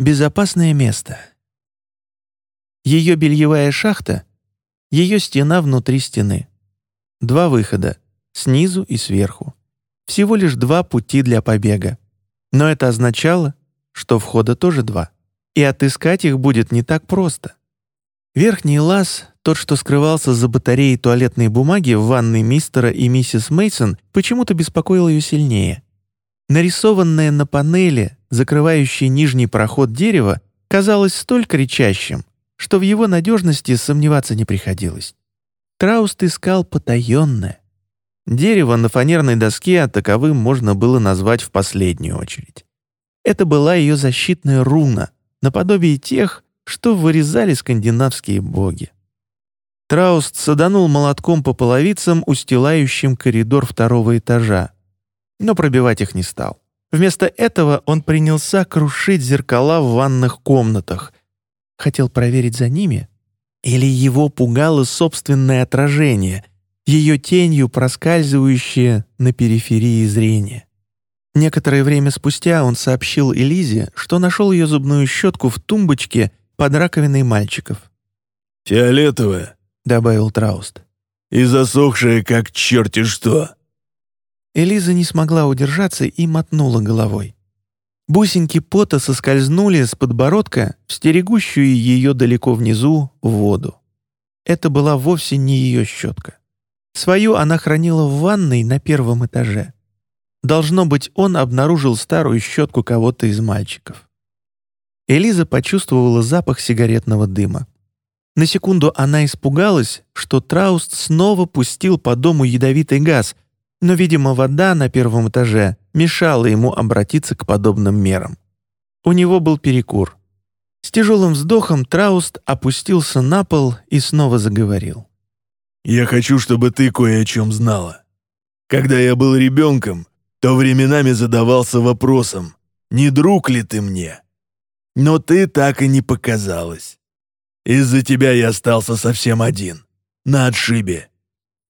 безопасное место. Ее бельевая шахта, ее стена внутри стены. Два выхода, снизу и сверху. Всего лишь два пути для побега. Но это означало, что входа тоже два. И отыскать их будет не так просто. Верхний лаз, тот, что скрывался за батареей туалетной бумаги в ванной мистера и миссис Мейсон, почему-то беспокоил ее сильнее. Нарисованное на панели, закрывающее нижний проход дерева, казалось столь кричащим, что в его надежности сомневаться не приходилось. Трауст искал потаенное. Дерево на фанерной доске таковым можно было назвать в последнюю очередь. Это была ее защитная руна, наподобие тех, что вырезали скандинавские боги. Трауст саданул молотком по половицам, устилающим коридор второго этажа, но пробивать их не стал. Вместо этого он принялся крушить зеркала в ванных комнатах. Хотел проверить за ними? Или его пугало собственное отражение, ее тенью проскальзывающее на периферии зрения? Некоторое время спустя он сообщил Элизе, что нашел ее зубную щетку в тумбочке под раковиной мальчиков. «Фиолетовая», — добавил Трауст. «И засохшая, как черти что». Элиза не смогла удержаться и мотнула головой. Бусинки пота соскользнули с подбородка в стерегущую ее далеко внизу воду. Это была вовсе не ее щетка. Свою она хранила в ванной на первом этаже. Должно быть, он обнаружил старую щетку кого-то из мальчиков. Элиза почувствовала запах сигаретного дыма. На секунду она испугалась, что Трауст снова пустил по дому ядовитый газ, но, видимо, вода на первом этаже мешала ему обратиться к подобным мерам. У него был перекур. С тяжелым вздохом Трауст опустился на пол и снова заговорил. «Я хочу, чтобы ты кое о чем знала. Когда я был ребенком, то временами задавался вопросом, не друг ли ты мне? Но ты так и не показалась. Из-за тебя я остался совсем один, на отшибе.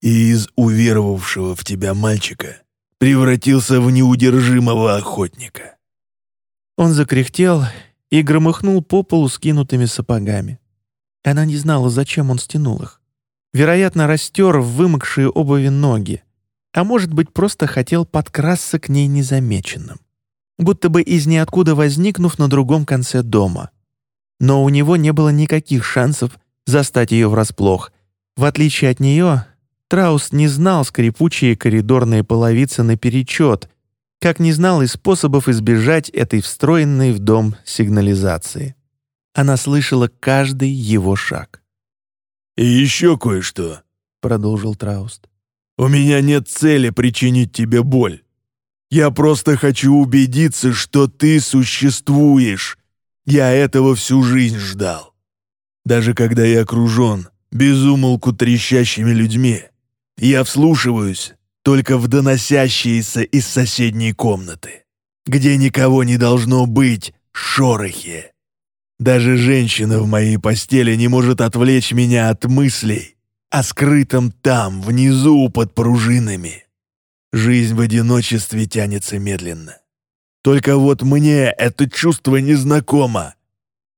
И из уверовавшего в тебя мальчика превратился в неудержимого охотника». Он закряхтел и громыхнул по полу скинутыми сапогами. Она не знала, зачем он стянул их. Вероятно, растер в вымокшие обуви ноги, а может быть, просто хотел подкрасться к ней незамеченным, будто бы из ниоткуда возникнув на другом конце дома. Но у него не было никаких шансов застать ее врасплох. В отличие от нее, Траус не знал скрипучие коридорные половицы наперечет, как не знал и способов избежать этой встроенной в дом сигнализации. Она слышала каждый его шаг. «И еще кое-что», — продолжил Трауст. У меня нет цели причинить тебе боль. Я просто хочу убедиться, что ты существуешь. Я этого всю жизнь ждал. Даже когда я окружен безумолку трещащими людьми, я вслушиваюсь только в доносящиеся из соседней комнаты, где никого не должно быть шорохи. Даже женщина в моей постели не может отвлечь меня от мыслей, о скрытом там, внизу под пружинами. Жизнь в одиночестве тянется медленно. Только вот мне это чувство незнакомо.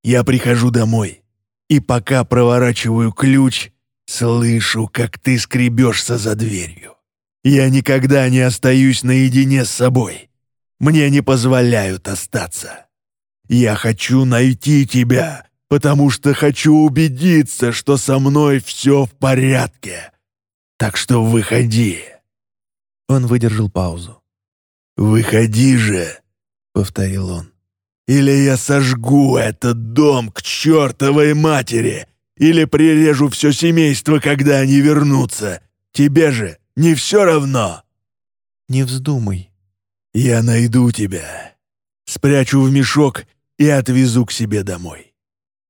Я прихожу домой, и пока проворачиваю ключ, слышу, как ты скребешься за дверью. Я никогда не остаюсь наедине с собой. Мне не позволяют остаться. Я хочу найти тебя, потому что хочу убедиться, что со мной все в порядке. Так что выходи». Он выдержал паузу. «Выходи же», — повторил он. «Или я сожгу этот дом к чертовой матери, или прирежу все семейство, когда они вернутся. Тебе же не все равно». «Не вздумай». «Я найду тебя, спрячу в мешок и отвезу к себе домой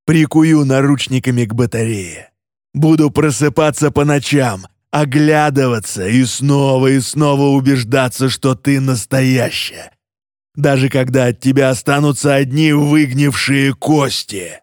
прикую наручниками к батарее. Буду просыпаться по ночам, оглядываться и снова и снова убеждаться, что ты настоящая. Даже когда от тебя останутся одни выгнившие кости.